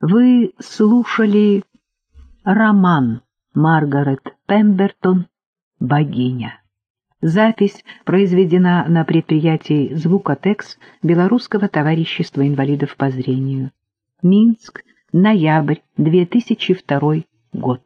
Вы слушали роман Маргарет Пембертон «Богиня». Запись произведена на предприятии «Звукотекс» Белорусского товарищества инвалидов по зрению. Минск, ноябрь 2002 год.